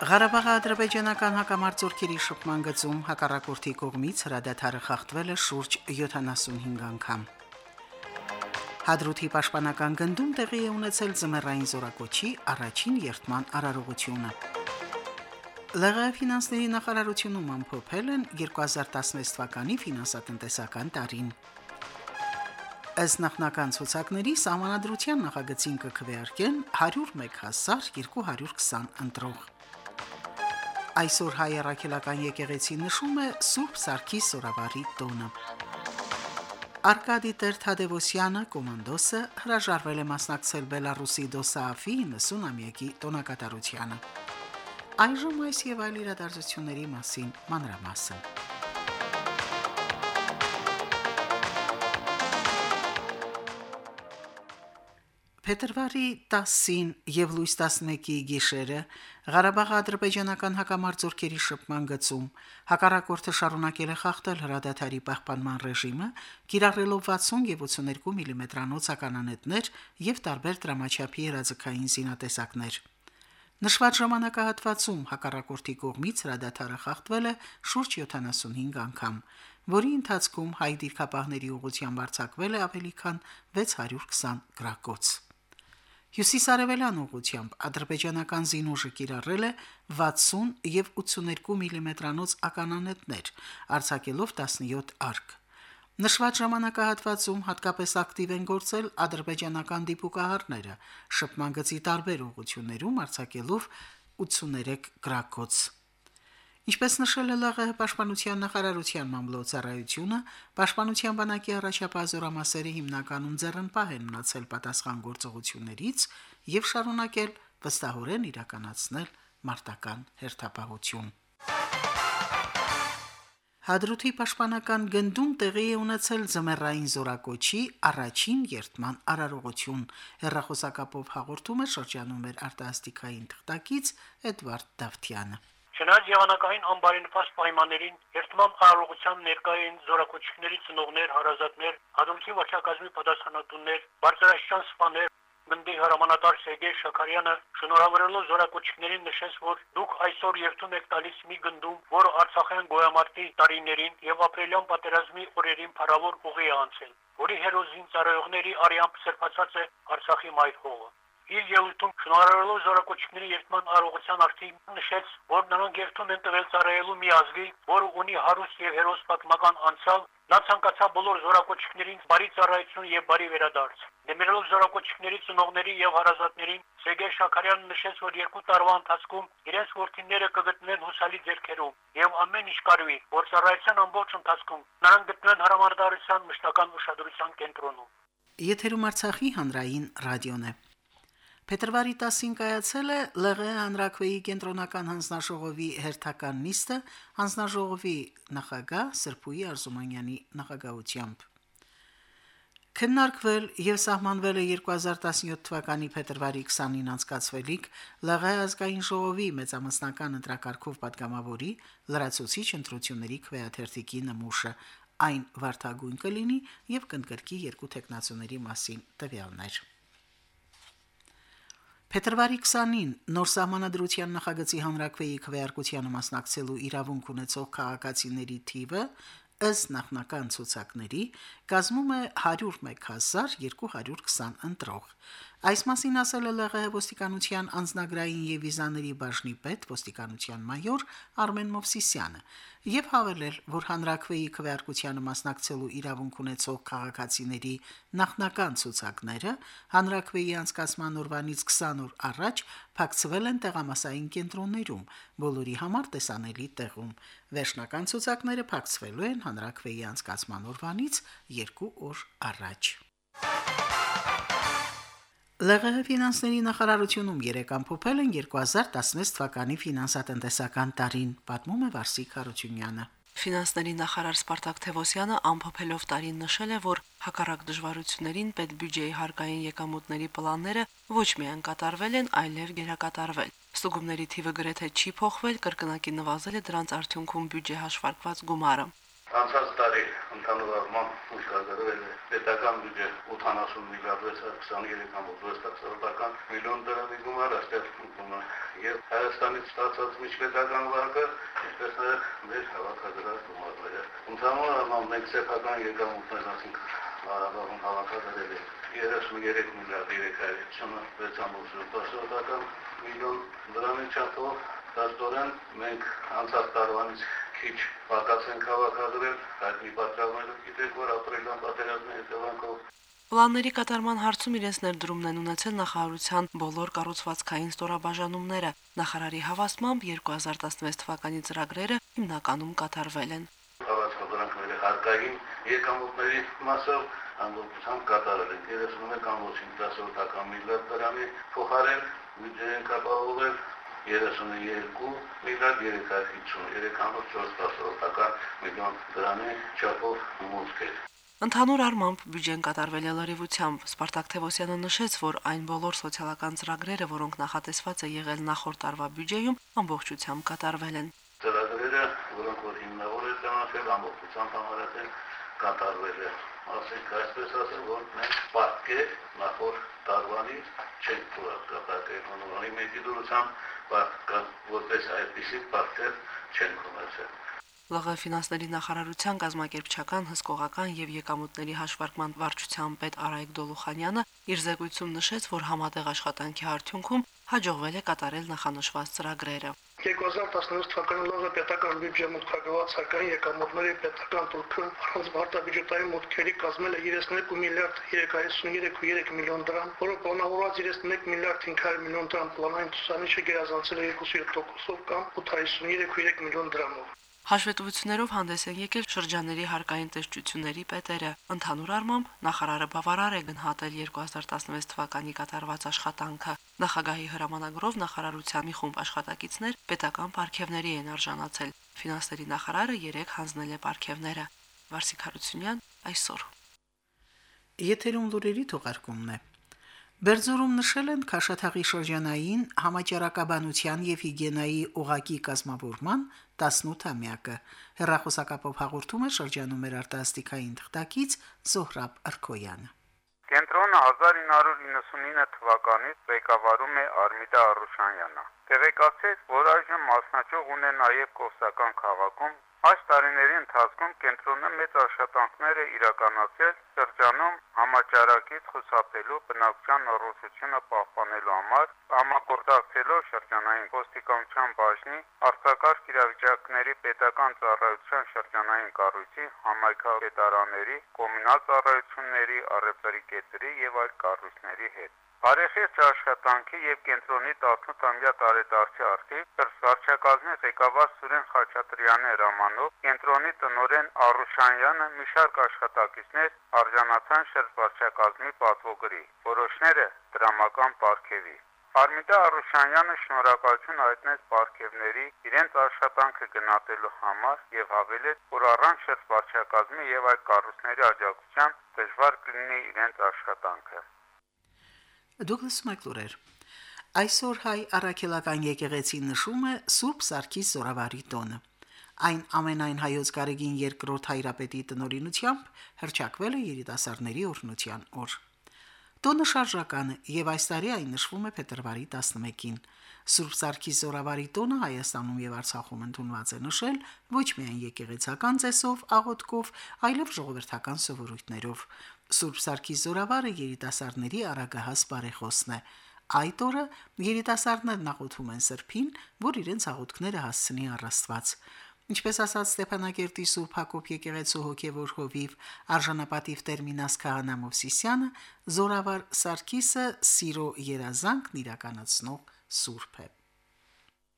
Ղարաբաղի ադրբեջանական հակամարտությունների շփման գծում հակառակորդի կողմից հրադադարը խախտվել է շուրջ 75 անգամ։ Հադրութի պաշտպանական գնդում տեղի է ունեցել զմերային զորակոչի առաջին երթման արարողությունը։ ԼՂ ֆինանսների նախարարությունում ամփոփել են 2016 թվականի ֆինանսատնտեսական տարին։ Ըստ նախնական ցուցակների համանadrության նախագծին կքվեարկեն 101220 ընտրող։ Այսօր հայ առաքելական եկեղեցին նշում է Սուրբ Սարգիս Սորավարի տոնը։ Արկադի Տեր-Թադևոսյանը կոմանդոսը հրաժարվել է մասնակցել Բելարուսի Դոսաաֆի 90-ամյակի տոնակատարությանը։ Այժմ այս եւ այլ իրադարձությունների մասին մանրամասն։ Փետրվարի 10-ին եւ լույս 11-ի գիշերը Ղարաբաղի ադրբեջանական հակամարտությունների շփման գծում հակառակորդը շարունակել է խախտել հրադադարի պահպանման ռեժիմը, կիրառելով 60 եւ 82 մմ-անոց ականանետներ եւ տարբեր դրամաչափի երազկային զինատեսակներ։ Նշված ժամանակահատվածում հակառակորդի կողմից հրադադարը խախտվել է շուրջ 75 անգամ, որի ընթացքում հայ դիրքապահների ուղղությամբ արձակվել է ավելի քան 620 գրակոց։ Հյուսիսարևելյան ուղությամբ ադրբեջանական զինուժը կիրառել է 60 եւ 82 մմ-անոց ականանետներ, արձակելով 17 արկ։ Նշված ժամանակահատվածում հատկապես ակտիվ են գործել ադրբեջանական դիպուկահարները, շփման գծի տարբեր ուղություններում արձակելով 83 գրակոց։ Ինչպես նշել է ԼՂՀ պաշտպանության նախարարության մամլոյցարայությունը, պաշտպանության բանակի առաջապահ զորամասերը հիմնականում ձեռնպահ են մնացել պատասխան գործողություններից եւ շարունակել վստահորեն իրականացնել մարտական հերթապահություն։ Հադրութի պաշտպանական գնդում տեղի է ունեցել զմերային զորակոչի առաջին երթման արարողություն։ Հերրախոսակապով հաղորդում է շրջանում մեր արտասթիկային թղթակից Էդվարդ Դավթյանը։ Չնայած եղանակային անբարենպաստ պայմաններին երթման արարողության ներկային զորակոչիկների ծնողներ, հարազատներ, հադրութի վարչակազմի պատասխանատուներ, բարձրաստիճան սպաներ, գնդի հրամանատար Սերգեյ Շաքարյանը շնորհավորելով զորակոչիկներին նշեց, որ դուք այսօր երթում եք տալիս մի գնդում, որը Արցախյան գոյամարտի տարիներին եւ ապրիլյան պատերազմի օրերին փառավոր ուղի է անցել, որի հերոզին ծառայողների արյամբ սրբացած է Արցախի մայր հողը իր ելույթում շնորհելով զորակոչիկների երթման արողության արդին նշեց, որ նրանք երթում են տվել ծառայելու մի ազգի, որը ունի հարուստ եւ հերոս պատմական անցյալ, նա ցանկացավ բոլոր զորակոչիկներին բարի ծառայություն եւ բարի վերադարձ։ Դեմիրելով զորակոչիկների ծնողների եւ հարազատներին Սերգեյ Շաքարյանը նշեց, որ երկու տարվա ընթացքում իրենց ворթիները կգտնեն հուսալի ձեռքերում եւ ամեն ինչ կարելի, որ ծառայության ամբողջ ընթացքում նրանք գտնեն հրամարտարության մշտական ուշադրության կենտրոնում։ Եթերում Արցախի հանրային ռադիոն է։ Փետրվարի 10-ին կայացել է ԼՂ հանրակրվեի կենտրոնական հանձնաժողովի հերթական նիստը հանձնաժողովի նախագահ Սրփուի Արզումանյանի նախագահությամբ։ Քննարկվել եւ սահմանվել է 2017 թվականի փետրվարի 29-ին անցկացվելիք ԼՂ ազգային ժողովի մեծամասնական ընտրակարգով падգամավորի լրացուցիչ ընտրությունների քվեաթերթիկի նմուշը այն վարթագույն կլինի եւ կընդգրկի երկու տեխնացիոների մասին տվյալներ։ Փետրվարի 20-ին նոր սահմանադրության նախագծի հանրակրվեի քվեարկությանը մասնակցելու իրավունք ունեցող քաղաքացիների թիվը ըստ նախնական ցուցակների կազմում է 101220 ընտրող։ Այս մասին ասել է ԼՂՀ ոստիկանության անձնագրային եւ վիզաների բաժնի պետ ոստիկանության մայոր Արմեն Մովսիսյանը եւ հավելել, որ հանրակրվեի քվեարկությանը մասնակցելու իրավունք ունեցող քաղաքացիների նախնական ցուցակները հանրակրվեի անցկացման օրվանից 20 օր առաջ փակցվել են տեղամասային կենտրոններում, բոլորի համար տեսանելի տեղում։ Վերջնական ցուցակները փակցվելու են հանրակրվեի անցկացման օրվանից 2 օր առաջ։ ԼՂՀ ֆինանսների նախարարությունում երեք ամփոփել են 2016 թվականի ֆինանսատնտեսական տարին, պատմում է Վարսիկ Հարությունյանը։ Ֆինանսների նախարար Սպարտակ Թևոսյանը ամփոփելով տարին նշել է, որ հակառակ դժվարություններին պետբյուջեի հարկային եկամուտների պլանները ոչ միայն կատարվել են, այլև գերակատարվել։ Ստուգումների թիվը գրեթե չի փոխվել, կրկնակի նվազել է դրանց արդյունքում բյուջե հաշվարկված գումարը։ Անցած տարի ընդհանուր առմամբ ուշադրվել է պետական բյուջե 80 միլիարդ 623.6 միլիոն դրամի գումար է եւ Հայաստանից ստացած միջպետական վարկը ինչպես նաեւ մեր հավաքագրած գումարները ընդհանուր առմամբ մենք սեփական եկամուտներ ասենք Ղարաբաղում հավաքագրել է 33 միլիարդ 356.7 միլիոն դրամի չափով դաստորեն մենք անցած տարվանից քիչ պակասենք հավաքագրել, հայտնի պատճառներով գիտեք, որ ապրիլյան պատերազմի հետևանքով Պլանների կատարման հարցում իրենց ներդրումն են ունեցել նախարարության բոլոր կառուցվածքային ստորաբաժանումները։ Նախարարի հավաստմամբ 2016 թվականի ծրագրերը հիմնականում կատարվել են։ Հավաքագրանքների հարկային եկամուտների մասով ամբողջությամբ կատարել են 31.5 միլիարդ դրամի փոխարեն բյուջեին կապահովել 32 միլիարդ 353.4 միլիոն դրամի չափով մուտքեր։ Ընդհանուր առմամբ բյուջեն կատարվել է լրիվությամբ։ Սպարտակ Թևոսյանը նշեց, որ այն բոլոր սոցիալական ծրագրերը, որոնք նախատեսված է եղել նախորդ տարվա բյուջեում, ամբողջությամբ կատարվել են։ Ծրագրերը, որոնք որ հիմնավոր է ճանաչել ամբողջությամբ համարել կատարվել է։ Ասենք այսպես ասեմ, որ մենք պատկեր նախորդ տարվանից չենք կատարել, հոնորի մեջի դուրսամ որպես այդպիսի պատկեր չեն ունեցել։ ԼՂ ֆինանսների նախարարության գազམ་ակերպչական հսկողական եւ եկամուտների հաշվարկման վարչության պետ Արայիկ Դոլուխանյանը իր զեկույցում նշեց, որ համատեղ աշխատանքի արդյունքում հաջողվել է կատարել նախանշված ծրագրերը։ 2016 թվականի լողը պետական բյուջե մուտքագրված հարկային եկամուտների պետական տուրքը առանց վարտաբյուջետային մուտքերի կազմել է 32 միլիարդ 353.3 միլիոն դրամ, որը պլանավորված 31 միլիարդ 500 միլիոն դրամ պլանային ցուցանիշը գերազանցել է 2.7%-ով կամ 853 միլիոն դրամով։ Հաշվետվություններով հանդես են եկել շրջանների հարկային տեսչությունների պետերը։ Ընդհանուր առմամբ նախարարը բավարար է գնահատել 2016 թվականի կատարված աշխատանքը։ Նախագահի հրամանագրով նախարարության մի խումբ աշխատակիցներ պետական պարգևների են արժանացել։ Ֆինանսների նախարարը 3 հանձնել է պարգևները։ Վարսիկ Հարությունյան այսօր։ Եթերում լուրերի թողարկումն է։ Բերձորում նշել են Քաշաթաղի շրջանային համաճարակաբանության եւ հիգիենայի օղակի կազմավորման 18-ամյակը։ Հերրախոսակապով հաղորդում է շրջանում մեր արտասթիկային թղթակից Զոհրաբ Արքոյանը։ Կենտրոնը 1999 թվականից ղեկավարում է Արմիդա Արուշանյանը։ Տեղեկացեց, որ այժմ մասնաճյուղ ունեն նաև Կովսական քաղաքում Այս տարիների ընթացքում կենտրոնը մեծ աշխատանքներ է իրականացրել շրջանում համաճարակից խուսափելու բնակչության առողջությունը պահպանելու համար, համագործակցելով շրջանային ոստիկանության բաժնի, արտակարգ իրավիճակների պետական ծառայության շրջանային կառույցի, համայնքապետարանների, կոմունալ ծառայությունների, առևտրի կետերի եւ այլ կառույցների հետ։ Բարեխիղճ աշխատանքի եւ կենտրոնի 18-ամյա տարեդարձի արդիվ վարչակազմի ղեկավար Սուրեն Խաչատրյանի հրամանով կենտրոնի տնօրեն Արուշանյանը մի շարք աշխատակիցներ արժանացան շրջվարչակազմի պատվոգրի, որոշները դրամական պարգևի։ Արմիդա Արուշանյանը շնորհակալություն հայտնեց պարգևների իրենց աշխատանքը գնահատելու համար եւ հավելեց, որ առանց շրջվարչակազմի եւ այլ կառույցների աջակցության դժվար կլինի իրենց աշխատանքը։ Դուգլաս Մակլուրեր Այսօր հայ առաքելական եկեղեցին նշում է Սուրբ Սարգիս Զորավարի տոնը։ Այն ամենայն հայոց կարեգին երկրորդ հայրապետի տնօրինությամբ հրճակվել է երիտասարդների օրհնության օր։ Տոնը շարժական է եւ այս տարի այն նշվում է փետրվարի 11-ին։ Սուրբ Սարգիս Զորավարի տոնը Հայաստանում եւ Արցախում ընդունված է նշել ոչ միայն եկեղեցական ծեսով, աղոթքով, այլև ժողովրդական սովորույթներով։ Սուրբ Սարգիս Զորավարը երիտասարդների արագահաս բարեխոսն է։ Այդ օրը երիտասարդներն աղոթում են Սրբին, որ իրենց աղոթքները հասցնի առաստված։ Ինչպես ասաց Ստեփանակերտի Սուրբ Հակոբ եկեղեցու հոգևոր հովիվ արժանապատիվ Տերմինաս Քահանա Մովսիսյանը, Զորավար Սարգիսը սիրո երազանքն իրականացնող Սուրբ է։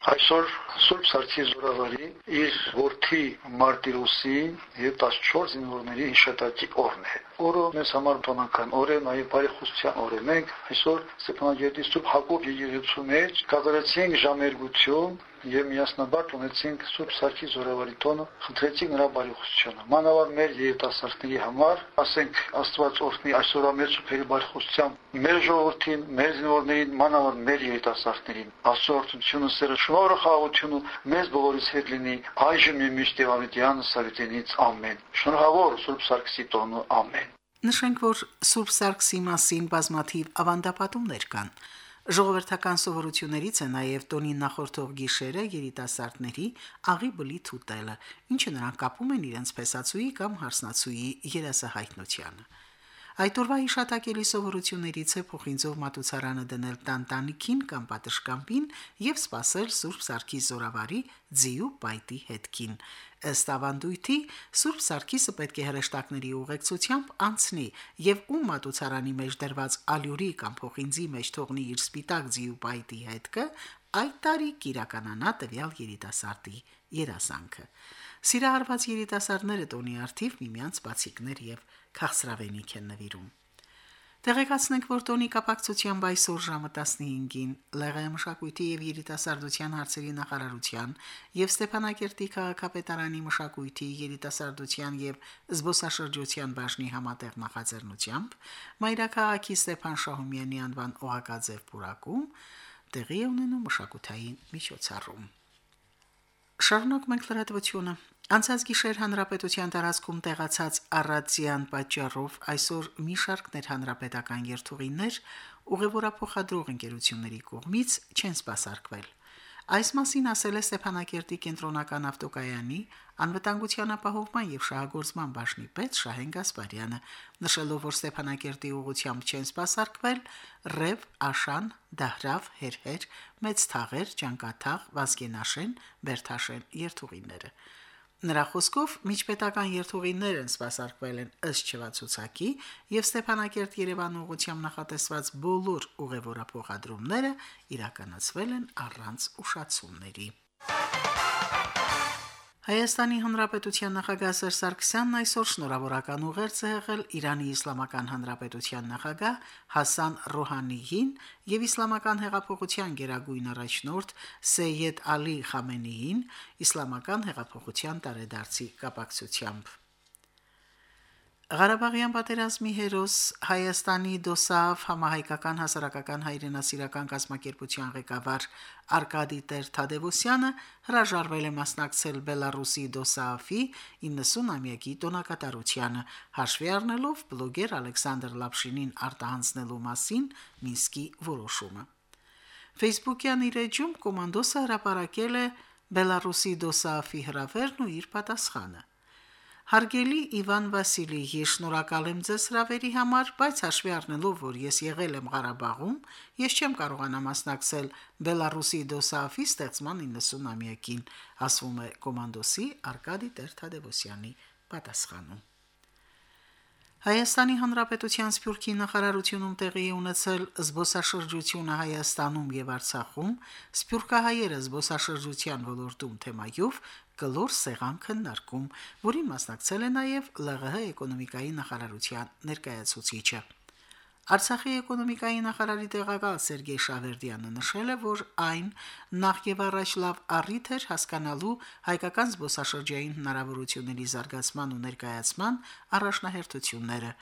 Այսօր Սուրբ Սարգիս Զորավարի իր որդի Մարտիրոսի եւ 14 զինվորների հիշատակի օրն է։ Օրը մեզ համար տոնական օր է, նաեւ բարեխոսության օր է։ Մենք այսօր Ստեփանագերդի Սուրբ Հակոբ եկեղեցու մեջ կատարեցինք ժամերգություն եւ միասնաբար տոնեցինք Սուրբ Սարգիս զորավարի տոնը, խնդրեցինք նրա բարեխոսությունը։ Մանավանդ մեր երիտասարդների համար, ասենք Աստված օրհնի այսօրվա մեր սուպերի բարեխոսությամբ մեր ժողովրդին, մեր զինվորներին, մանավանդ մեր երիտասարդներին։ Աստծո օրհնությունը, սերը, շնորհը, խաղաղությունը մեզ բոլորիս հետ լինի այժմ եւ միշտ եւ ամենայն սավիտենից ամեն։ Շնորհավոր Սուրբ Սարգսի տոնը ամեն։ Նշենք, որ Սուրբ Սարգսի մասին բազմաթիվ ավանդապատումներ կան։ Ժողովրդական սովորություններից է նաև տոնին նախորդող գիշերը երիտասարդների աղի բլիթ ուտելը, ինչը նրանք կապում են իրենց փեսացուի կամ հարսնացուի երասահայտնությանը։ Այդ օրվա հիշատակելի սովորություններից է փոխինձով մատուցարանը դնել տանտանիքին կամ պատշգամբին եւ սпасել Սուրբ Սարգիս զորավարի ձիու պայտի հետքին։ Ըստ ավանդույթի Սուրբ Սարգիսը պետք է հրեշտակների ուղեկցությամբ անցնի եւ ում մատուցարանի մեջ դրված ալյուրի կամ փոխինձի մեջ թողնի իր սպիտակ ձիու պայտի հետքը, այդ տարի կիրականանա տվյալ երիտասարդի երասանքը։ Սիրահարված երիտասարդները տոնի արթիվ միմյանց բացիկներ եւ քաղցրավենիք են նվիրում։ Տեղեկացնենք, որ տոնի կապակցությամբ այսօր ժամը 15-ին ԼՂ մշակույթի եւ երիտասարդության հարցերի նախարարության եւ Ստեփանակերտի քաղաքապետարանի մշակույթի, երիտասարդության եւ զբոսաշրջության բաժնի համատեղ նախաձեռնությամբ Մայրաքաղաքի Ստեփան Շահումյանի անվան օղակաձև պուրակում տեղի ունենում մշակութային միջոցառում։ Շարունակ մենք լրատվությունը։ Անցած գիշեր հանրապետության տարածքում տեղացած առածյան պատճառով այսօր մի շարքներ հանրապետական երթուղիներ ուղևորափոխադրող ընկերությունների կողմից չեն սպասարկվել։ Այս մասին ասել է Ստեփանակերտի կենտրոնական ավտոկայանի անվտանգության ապահովման եւ շահագործման բաժնի պետ Շահեն Գասպարյանը, նշելով, որ Ստեփանակերտի ուղությամբ չեն սպասարկվել Ռև, Աշան, Դահրավ, Հերհեր, Մեծ Թաղեր, Ջանկաթաղ, Վազգենաշեն, Բերթաշեն երթուղիները։ Նրա խոսքով միջպետական երթուղիներ են սպասարկվել են ըստ չվացուցակի եւ Ստեփանակերտ Երևան ուղղությամբ նախատեսված բոլոր ուղևորափոխադրումները իրականացվել են առանց ուշացումների։ Հայաստանի Հանրապետության նախագահ Սերժ Սարգսյանն այսօր շնորհավորական ուղերձ է եղել Իրանի Իսլամական Հանրապետության նախագահ Հասան Ռոհանիին եւ Իսլամական հեղափոխության գերագույն առաջնորդ Սեյեդ Ալի Խամենեին Իսլամական հեղափոխության տարեդարձի կապակցությամբ։ Ղարաբաղյան պատերազմի հերոս Հայաստանի Դոսավ համահայկական հասարակական հայրենասիրական կազմակերպության ղեկավար Արկադի Տեր-Թադևոսյանը հրաժարվել է մասնակցել Բելարուսի Դոսաֆի 90-ամյակի տոնակատարությանը, հաշվի առնելով բլոգեր Ալեքսանդր Լապշինին արտահանձնելու մասին Մինսկի որոշումը։ Facebook-յան իր էջում կոմանդոսը հրապարակել է Բելարուսի Դոսաֆի հրավերն ու իր պատասխանը։ Հարգելի Իվան Վասիլիի, շնորհակալ եմ ձեզ հրավերի համար, բայց հաշվի առնելով, որ ես եղել եմ Ղարաբաղում, ես չեմ կարողանա մասնակցել Բելարուսի դոսաֆի ստեղծման 90-ամյակին, ասվում է կոմանդոսի Արկադի Տեր-Թադևոսյանի պատասխանում։ Հայաստանի Հանրապետության Սփյուռքի նախարարությունում տեղի ունեցել զբոսաշրջությունը Հայաստանում եւ Արցախում Սփյուռքահայերը զբոսաշրջության ոլորտում թեմայով գլոր սեղան քննարկում, որին մասնակցել է նաև ԼՂՀ էկոնոմիկայի նախարարության ներկայացուցիչը։ Արցախի էկոնոմիկայի նախարարի տեղակալ Սերգեյ Շավերդյանը նշել է, որ այն նախ եւ առաջ լավ առիթ էր հասկանալու հայկական զբոսաշրջային հնարավորությունների զարգացման ու ներկայացման առաջնահերթությունները,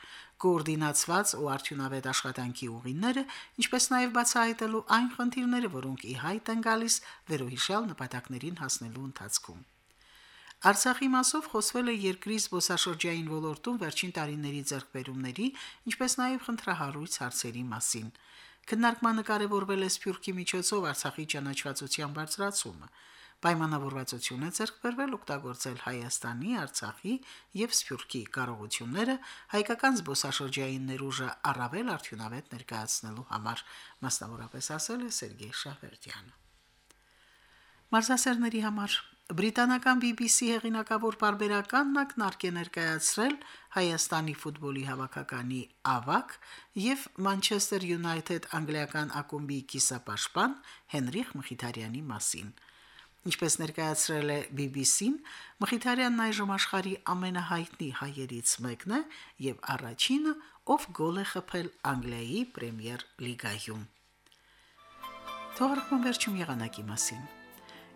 կոորդինացված ու արդյունավետ աշխատանքի ուղիները, ինչպես նաև բացահայտելու այն խնդիրները, որոնք ի հայտ են գալիս վերոհիշյալ նպատակներին հասնելու ընթացքում։ Արցախի մասով խոսվել է երկրի զբոսաշրջային ոլորտում վերջին տարիների ձեռքբերումների, ինչպես նաև խնդրահարույց հարցերի մասին։ Քննարկմանը կարևորվել է Սփյուռքի միջոցով Արցախի ճանաչվածության բարձրացումը։ Պայմանավորվածություն է ձեռքբերվել օգտագործել Հայաստանի, Արցախի եւ Սփյուռքի կարողությունները հայկական զբոսաշրջային ներուժը առավել արդյունավետ ներկայացնելու համար, մասնավորապես ասել է Սերգեյ Շահվերդյանը։ Մարզասերների համար Բրիտանական BBC հեղինակավոր բարբերականն ակնարկ է ներկայացրել Հայաստանի ֆուտբոլի հավաքականի ավակ եւ Manchester United անգլիական ակումբի կիսապաշտպան Հենրիխ Մխիթարյանի մասին։ Ինչպես ներկայացրել է BBC-ն, Մխիթարյանն այժմ աշխարհի ամենահայտնի հայերից մեկն է եւ առաջինը, ով գոլ է խփել Անգլիայի Պրեմիեր լիգայում։ Թողարկման վերջում եղանակի մասին։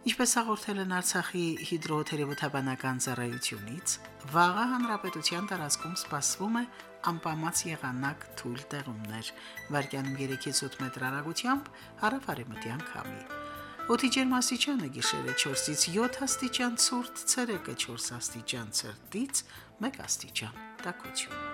Ինչպես հաղորդել են Արցախի հիդրոթերապևտաբանական ծառայությունից, վաղը հանրապետության տարածքում սպասվում է անպամած եղանակ թույլ տեղումներ, վարկյանում 3-ից 8 մետր հեռագությամբ հարավարեմտյան քամի։ Օդի ջերմաստիճանը գիշերը 4-ից 7 աստիճան ցուրտ, ցերեկը 4 աստիճան ցրտից 1 աստիճան տաքություն։